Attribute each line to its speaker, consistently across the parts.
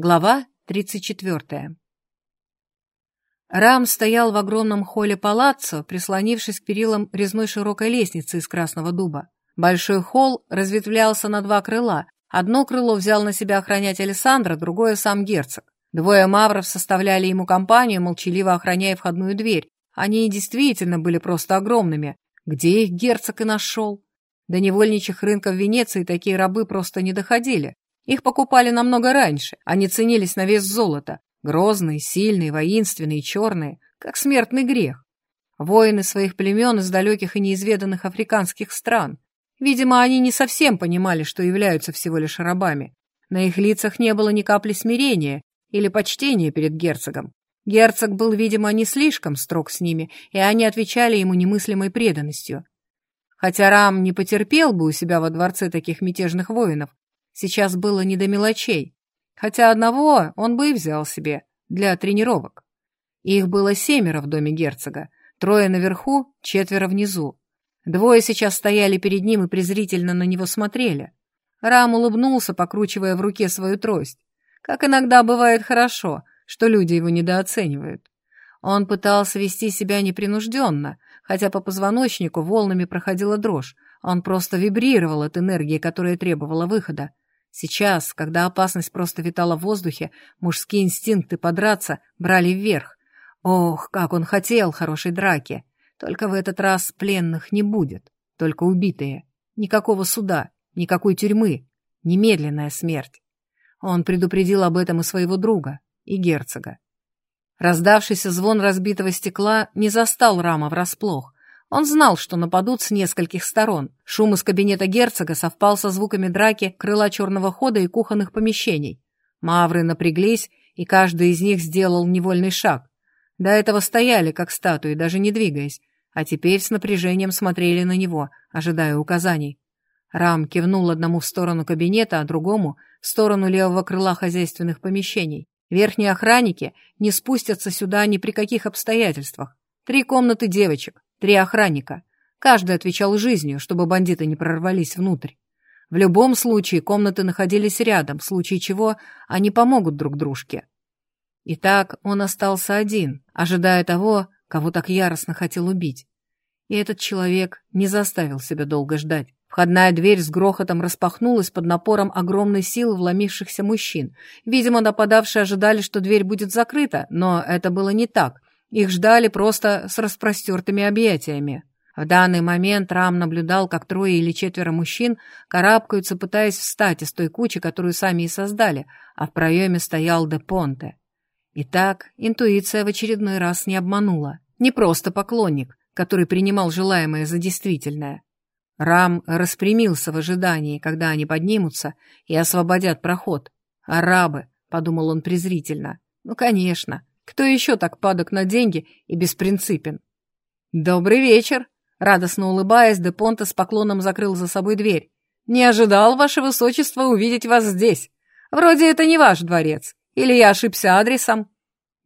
Speaker 1: Глава 34. Рам стоял в огромном холле палаццо, прислонившись к перилам резной широкой лестницы из красного дуба. Большой холл разветвлялся на два крыла. Одно крыло взял на себя охранять Александра, другое — сам герцог. Двое мавров составляли ему компанию, молчаливо охраняя входную дверь. Они действительно были просто огромными. Где их герцог и нашел? До невольничьих рынков Венеции такие рабы просто не доходили. Их покупали намного раньше, они ценились на вес золота. Грозные, сильные, воинственные, черные, как смертный грех. Воины своих племен из далеких и неизведанных африканских стран. Видимо, они не совсем понимали, что являются всего лишь рабами. На их лицах не было ни капли смирения или почтения перед герцогом. Герцог был, видимо, не слишком строг с ними, и они отвечали ему немыслимой преданностью. Хотя Рам не потерпел бы у себя во дворце таких мятежных воинов, Сейчас было не до мелочей, хотя одного он бы и взял себе для тренировок. Их было семеро в доме герцога, трое наверху, четверо внизу. Двое сейчас стояли перед ним и презрительно на него смотрели. Рам улыбнулся, покручивая в руке свою трость. Как иногда бывает хорошо, что люди его недооценивают. Он пытался вести себя непринужденно, хотя по позвоночнику волнами проходила дрожь. Он просто вибрировал от энергии, которая требовала выхода. Сейчас, когда опасность просто витала в воздухе, мужские инстинкты подраться брали вверх. Ох, как он хотел хорошей драки! Только в этот раз пленных не будет, только убитые. Никакого суда, никакой тюрьмы, немедленная смерть. Он предупредил об этом и своего друга, и герцога. Раздавшийся звон разбитого стекла не застал Рама врасплох. Он знал, что нападут с нескольких сторон. Шум из кабинета герцога совпал со звуками драки крыла черного хода и кухонных помещений. Мавры напряглись, и каждый из них сделал невольный шаг. До этого стояли, как статуи, даже не двигаясь, а теперь с напряжением смотрели на него, ожидая указаний. Рам кивнул одному в сторону кабинета, а другому — в сторону левого крыла хозяйственных помещений. Верхние охранники не спустятся сюда ни при каких обстоятельствах. Три комнаты девочек, Три охранника. Каждый отвечал жизнью, чтобы бандиты не прорвались внутрь. В любом случае комнаты находились рядом, в случае чего они помогут друг дружке. Итак, он остался один, ожидая того, кого так яростно хотел убить. И этот человек не заставил себя долго ждать. Входная дверь с грохотом распахнулась под напором огромной силы вломившихся мужчин. Видимо, нападавшие ожидали, что дверь будет закрыта, но это было не так. Их ждали просто с распростертыми объятиями. В данный момент Рам наблюдал, как трое или четверо мужчин карабкаются, пытаясь встать из той кучи, которую сами и создали, а в проеме стоял Де Понте. Итак, интуиция в очередной раз не обманула. Не просто поклонник, который принимал желаемое за действительное. Рам распрямился в ожидании, когда они поднимутся и освободят проход. «Арабы», — подумал он презрительно. «Ну, конечно, кто еще так падок на деньги и беспринципен? «Добрый вечер!» Радостно улыбаясь, Де Понте с поклоном закрыл за собой дверь. «Не ожидал, ваше высочество, увидеть вас здесь. Вроде это не ваш дворец. Или я ошибся адресом?»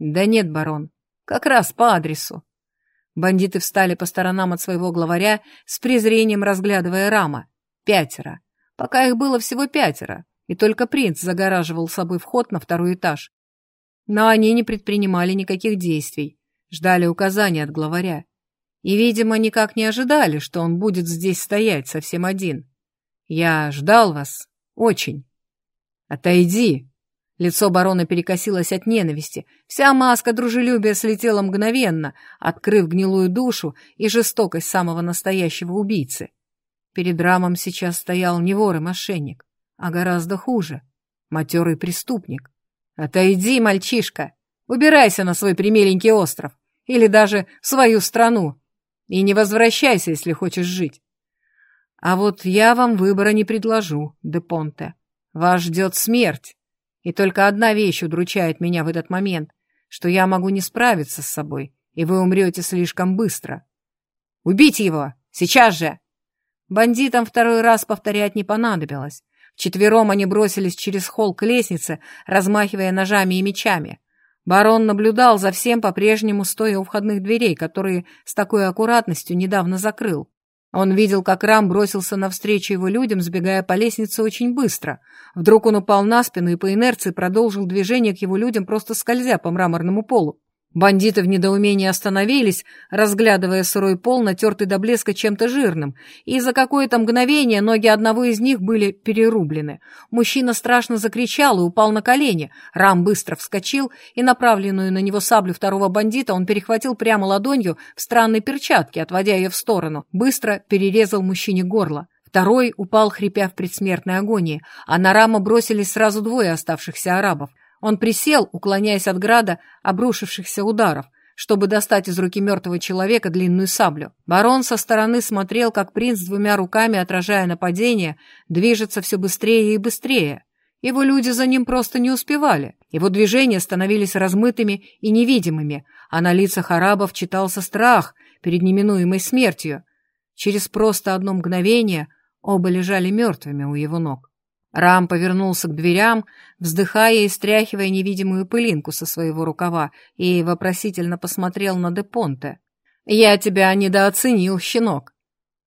Speaker 1: «Да нет, барон. Как раз по адресу». Бандиты встали по сторонам от своего главаря, с презрением разглядывая рама. Пятеро. Пока их было всего пятеро, и только принц загораживал собой вход на второй этаж. Но они не предпринимали никаких действий, ждали указаний от главаря. И, видимо, никак не ожидали, что он будет здесь стоять совсем один. Я ждал вас. Очень. Отойди. Лицо барона перекосилось от ненависти. Вся маска дружелюбия слетела мгновенно, открыв гнилую душу и жестокость самого настоящего убийцы. Перед рамом сейчас стоял не вор и мошенник, а гораздо хуже — матерый преступник. «Отойди, мальчишка! Убирайся на свой примиленький остров! Или даже в свою страну! И не возвращайся, если хочешь жить!» «А вот я вам выбора не предложу, де Понте. Вас ждет смерть. И только одна вещь удручает меня в этот момент, что я могу не справиться с собой, и вы умрете слишком быстро. Убить его! Сейчас же!» Бандитам второй раз повторять не понадобилось. Вчетвером они бросились через холл к лестнице, размахивая ножами и мечами. Барон наблюдал за всем по-прежнему, стоя у входных дверей, которые с такой аккуратностью недавно закрыл. Он видел, как Рам бросился навстречу его людям, сбегая по лестнице очень быстро. Вдруг он упал на спину и по инерции продолжил движение к его людям, просто скользя по мраморному полу. Бандиты в недоумении остановились, разглядывая сырой пол, натертый до блеска чем-то жирным, и за какое-то мгновение ноги одного из них были перерублены. Мужчина страшно закричал и упал на колени. Рам быстро вскочил, и направленную на него саблю второго бандита он перехватил прямо ладонью в странной перчатке, отводя ее в сторону. Быстро перерезал мужчине горло. Второй упал, хрипя в предсмертной агонии, а на Рама бросились сразу двое оставшихся арабов. Он присел, уклоняясь от града обрушившихся ударов, чтобы достать из руки мертвого человека длинную саблю. Барон со стороны смотрел, как принц двумя руками, отражая нападение, движется все быстрее и быстрее. Его люди за ним просто не успевали. Его движения становились размытыми и невидимыми, а на лицах арабов читался страх перед неминуемой смертью. Через просто одно мгновение оба лежали мертвыми у его ног. Рам повернулся к дверям, вздыхая и стряхивая невидимую пылинку со своего рукава, и вопросительно посмотрел на Депонте. «Я тебя недооценил, щенок».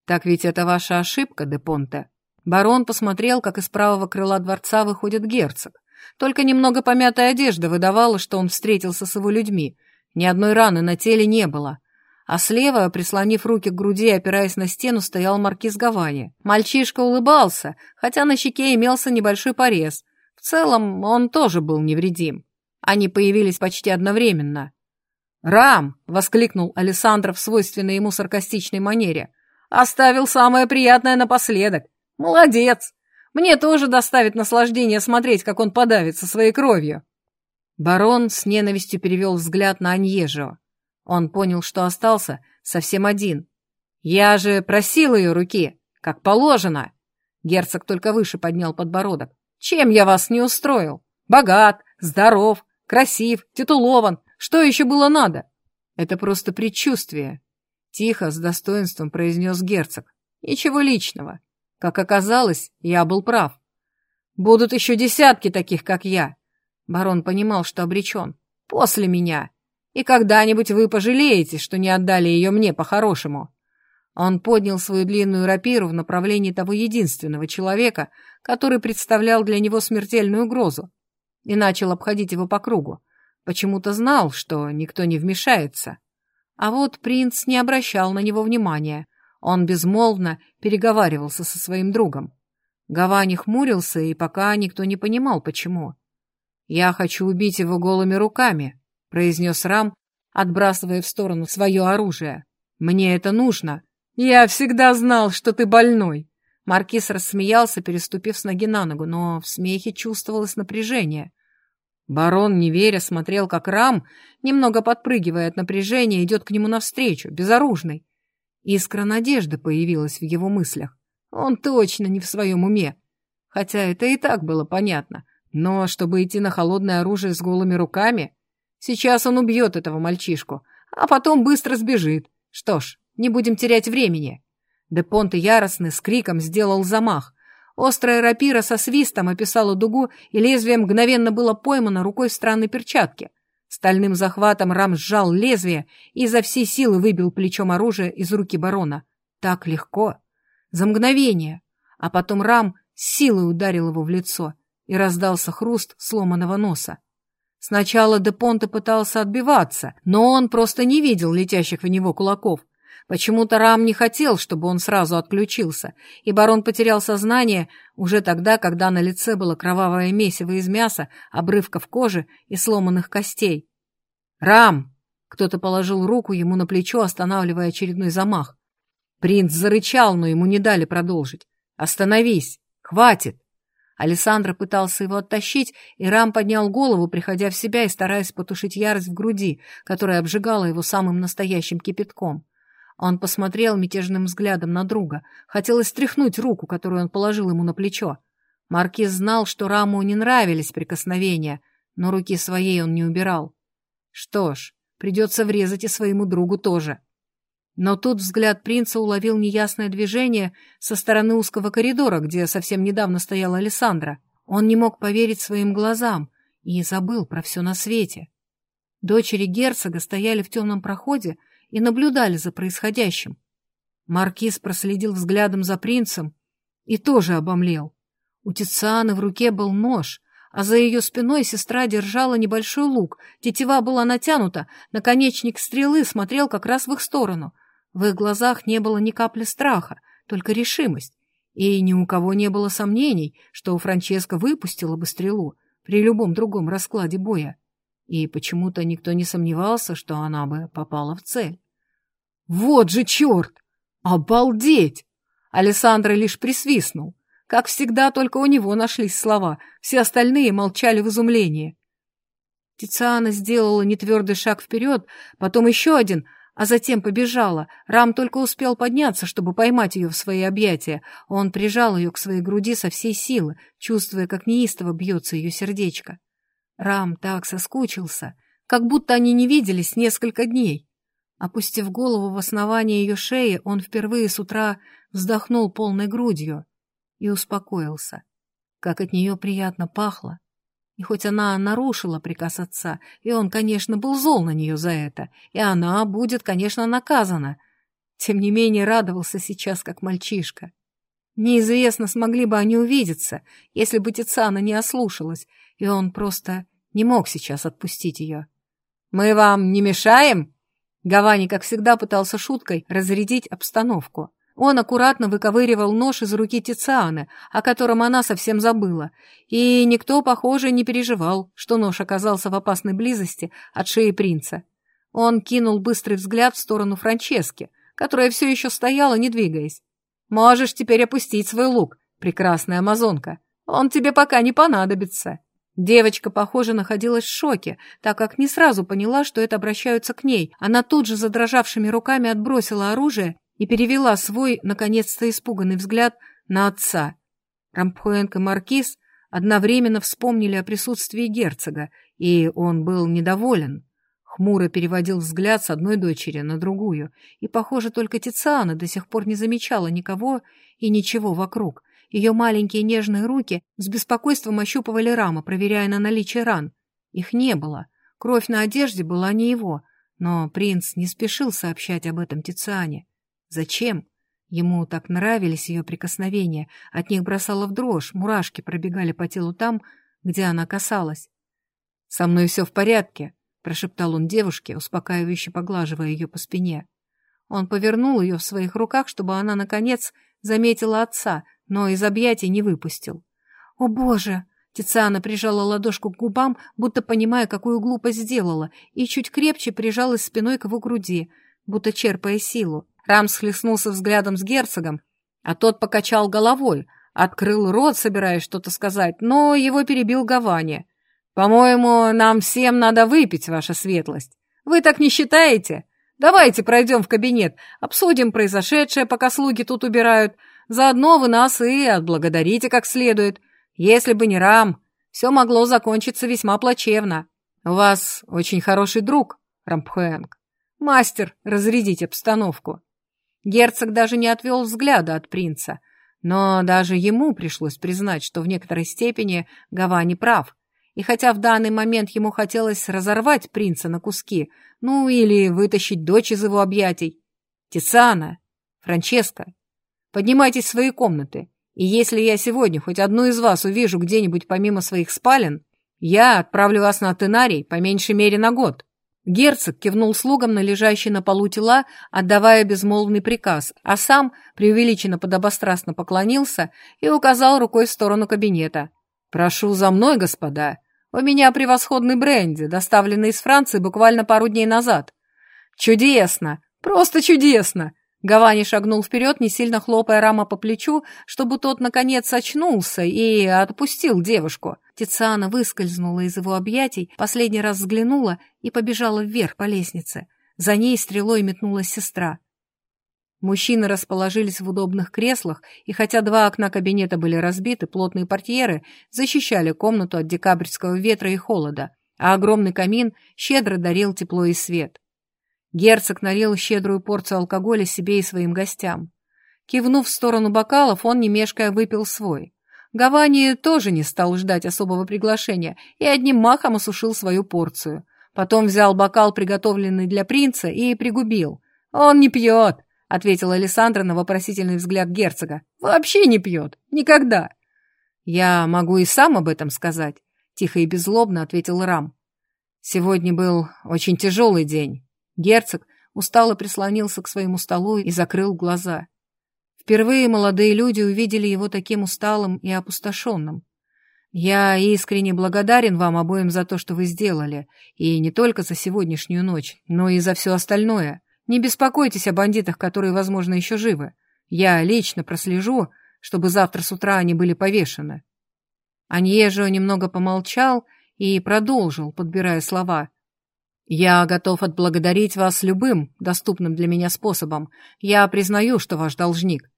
Speaker 1: «Так ведь это ваша ошибка, Депонте». Барон посмотрел, как из правого крыла дворца выходит герцог. Только немного помятая одежда выдавала, что он встретился с его людьми. Ни одной раны на теле не было а слева, прислонив руки к груди и опираясь на стену, стоял маркиз Гавани. Мальчишка улыбался, хотя на щеке имелся небольшой порез. В целом, он тоже был невредим. Они появились почти одновременно. «Рам!» — воскликнул Александров в свойственной ему саркастичной манере. «Оставил самое приятное напоследок. Молодец! Мне тоже доставит наслаждение смотреть, как он подавится своей кровью». Барон с ненавистью перевел взгляд на Аньежио. Он понял, что остался совсем один. «Я же просил ее руки, как положено!» Герцог только выше поднял подбородок. «Чем я вас не устроил? Богат, здоров, красив, титулован. Что еще было надо?» «Это просто предчувствие», — тихо, с достоинством произнес герцог. «Ничего личного. Как оказалось, я был прав. Будут еще десятки таких, как я». Барон понимал, что обречен. «После меня. И когда-нибудь вы пожалеете, что не отдали ее мне по-хорошему». Он поднял свою длинную рапиру в направлении того единственного человека, который представлял для него смертельную угрозу, и начал обходить его по кругу. Почему-то знал, что никто не вмешается. А вот принц не обращал на него внимания. Он безмолвно переговаривался со своим другом. Гавани хмурился, и пока никто не понимал, почему. «Я хочу убить его голыми руками», произнес Рам, отбрасывая в сторону свое оружие. «Мне это нужно. Я всегда знал, что ты больной». Маркиз рассмеялся, переступив с ноги на ногу, но в смехе чувствовалось напряжение. Барон, не веря, смотрел, как Рам, немного подпрыгивая от напряжения, идет к нему навстречу, безоружный. Искра надежды появилась в его мыслях. Он точно не в своем уме. Хотя это и так было понятно. Но чтобы идти на холодное оружие с голыми руками... Сейчас он убьет этого мальчишку, а потом быстро сбежит. Что ж, не будем терять времени. Депонте яростный с криком сделал замах. Острая рапира со свистом описала дугу, и лезвие мгновенно было поймано рукой в странной перчатке. Стальным захватом Рам сжал лезвие и изо всей силы выбил плечом оружие из руки барона. Так легко. За мгновение. А потом Рам силой ударил его в лицо, и раздался хруст сломанного носа. Сначала де Понте пытался отбиваться, но он просто не видел летящих в него кулаков. Почему-то Рам не хотел, чтобы он сразу отключился, и барон потерял сознание уже тогда, когда на лице было кровавое месиво из мяса, обрывков кожи и сломанных костей. «Рам!» — кто-то положил руку ему на плечо, останавливая очередной замах. Принц зарычал, но ему не дали продолжить. «Остановись! Хватит!» Александра пытался его оттащить, и Рам поднял голову, приходя в себя и стараясь потушить ярость в груди, которая обжигала его самым настоящим кипятком. Он посмотрел мятежным взглядом на друга. Хотелось стряхнуть руку, которую он положил ему на плечо. Маркиз знал, что Раму не нравились прикосновения, но руки своей он не убирал. Что ж, придется врезать и своему другу тоже. Но тут взгляд принца уловил неясное движение со стороны узкого коридора, где совсем недавно стояла Александра. Он не мог поверить своим глазам и забыл про все на свете. Дочери герцога стояли в темном проходе и наблюдали за происходящим. Маркиз проследил взглядом за принцем и тоже обомлел. У Тицианы в руке был нож, а за ее спиной сестра держала небольшой лук, тетива была натянута, наконечник стрелы смотрел как раз в их сторону. В их глазах не было ни капли страха, только решимость. И ни у кого не было сомнений, что Франческа выпустила бы стрелу при любом другом раскладе боя. И почему-то никто не сомневался, что она бы попала в цель. «Вот же черт! Обалдеть!» Александр лишь присвистнул. Как всегда, только у него нашлись слова, все остальные молчали в изумлении. Тициана сделала нетвердый шаг вперед, потом еще один, а затем побежала. Рам только успел подняться, чтобы поймать ее в свои объятия. Он прижал ее к своей груди со всей силы, чувствуя, как неистово бьется ее сердечко. Рам так соскучился, как будто они не виделись несколько дней. Опустив голову в основание ее шеи, он впервые с утра вздохнул полной грудью и успокоился. Как от нее приятно пахло. И хоть она нарушила приказ отца, и он, конечно, был зол на нее за это, и она будет, конечно, наказана, тем не менее радовался сейчас, как мальчишка. Неизвестно, смогли бы они увидеться, если бы Тициана не ослушалась, и он просто не мог сейчас отпустить ее. «Мы вам не мешаем?» Гавани, как всегда, пытался шуткой разрядить обстановку. Он аккуратно выковыривал нож из руки Тицианы, о котором она совсем забыла, и никто, похоже, не переживал, что нож оказался в опасной близости от шеи принца. Он кинул быстрый взгляд в сторону Франчески, которая все еще стояла, не двигаясь. «Можешь теперь опустить свой лук, прекрасная амазонка. Он тебе пока не понадобится». Девочка, похоже, находилась в шоке, так как не сразу поняла, что это обращаются к ней. Она тут же задрожавшими руками отбросила оружие и перевела свой, наконец-то испуганный взгляд на отца. Рампхуэнк и Маркиз одновременно вспомнили о присутствии герцога, и он был недоволен. Хмуро переводил взгляд с одной дочери на другую, и, похоже, только Тициана до сих пор не замечала никого и ничего вокруг. Ее маленькие нежные руки с беспокойством ощупывали рамы, проверяя на наличие ран. Их не было. Кровь на одежде была не его, но принц не спешил сообщать об этом Тициане. Зачем? Ему так нравились ее прикосновения, от них бросало в дрожь, мурашки пробегали по телу там, где она касалась. «Со мной все в порядке», — прошептал он девушке, успокаивающе поглаживая ее по спине. Он повернул ее в своих руках, чтобы она, наконец, заметила отца, но из объятий не выпустил. «О, Боже!» Тициана прижала ладошку к губам, будто понимая, какую глупость сделала, и чуть крепче прижалась спиной к его груди, будто черпая силу. Рам схлестнулся взглядом с герцогом, а тот покачал головой, открыл рот, собираясь что-то сказать, но его перебил Гавани. «По-моему, нам всем надо выпить, ваша светлость. Вы так не считаете? Давайте пройдем в кабинет, обсудим произошедшее, пока слуги тут убирают. Заодно вы нас и отблагодарите как следует. Если бы не Рам, все могло закончиться весьма плачевно. У вас очень хороший друг, Рампхуэнг. Мастер разрядить обстановку. Герцог даже не отвел взгляда от принца, но даже ему пришлось признать, что в некоторой степени Гавани прав. И хотя в данный момент ему хотелось разорвать принца на куски, ну или вытащить дочь из его объятий, Тициана, Франческо, поднимайтесь в свои комнаты, и если я сегодня хоть одну из вас увижу где-нибудь помимо своих спален, я отправлю вас на Тенарий по меньшей мере на год. Герцог кивнул слугам на лежащие на полу тела, отдавая безмолвный приказ, а сам преувеличенно подобострастно поклонился и указал рукой в сторону кабинета. «Прошу за мной, господа. У меня превосходный бренди, доставленный из Франции буквально пару дней назад». «Чудесно! Просто чудесно!» Гавани шагнул вперед, не сильно хлопая Рама по плечу, чтобы тот, наконец, очнулся и отпустил девушку. Тициана выскользнула из его объятий, последний раз взглянула и побежала вверх по лестнице. За ней стрелой метнулась сестра. Мужчины расположились в удобных креслах, и хотя два окна кабинета были разбиты, плотные портьеры защищали комнату от декабрьского ветра и холода, а огромный камин щедро дарил тепло и свет. Герцог налил щедрую порцию алкоголя себе и своим гостям. Кивнув в сторону бокалов, он, не мешкая, выпил свой. Гавани тоже не стал ждать особого приглашения и одним махом осушил свою порцию. Потом взял бокал, приготовленный для принца, и пригубил. «Он не пьет, — ответила Александра на вопросительный взгляд герцога. «Вообще не пьет. Никогда». «Я могу и сам об этом сказать», — тихо и беззлобно ответил Рам. «Сегодня был очень тяжелый день». Герцог устало прислонился к своему столу и закрыл глаза. Впервые молодые люди увидели его таким усталым и опустошенным. «Я искренне благодарен вам обоим за то, что вы сделали, и не только за сегодняшнюю ночь, но и за все остальное. Не беспокойтесь о бандитах, которые, возможно, еще живы. Я лично прослежу, чтобы завтра с утра они были повешены». Аньежо немного помолчал и продолжил, подбирая слова. «Я готов отблагодарить вас любым доступным для меня способом. Я признаю, что ваш должник.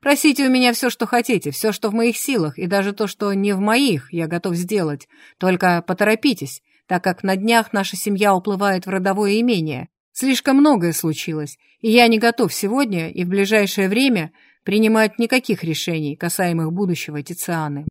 Speaker 1: Просите у меня все, что хотите, все, что в моих силах, и даже то, что не в моих, я готов сделать. Только поторопитесь, так как на днях наша семья уплывает в родовое имение. Слишком многое случилось, и я не готов сегодня и в ближайшее время принимать никаких решений, касаемых будущего Тицианы.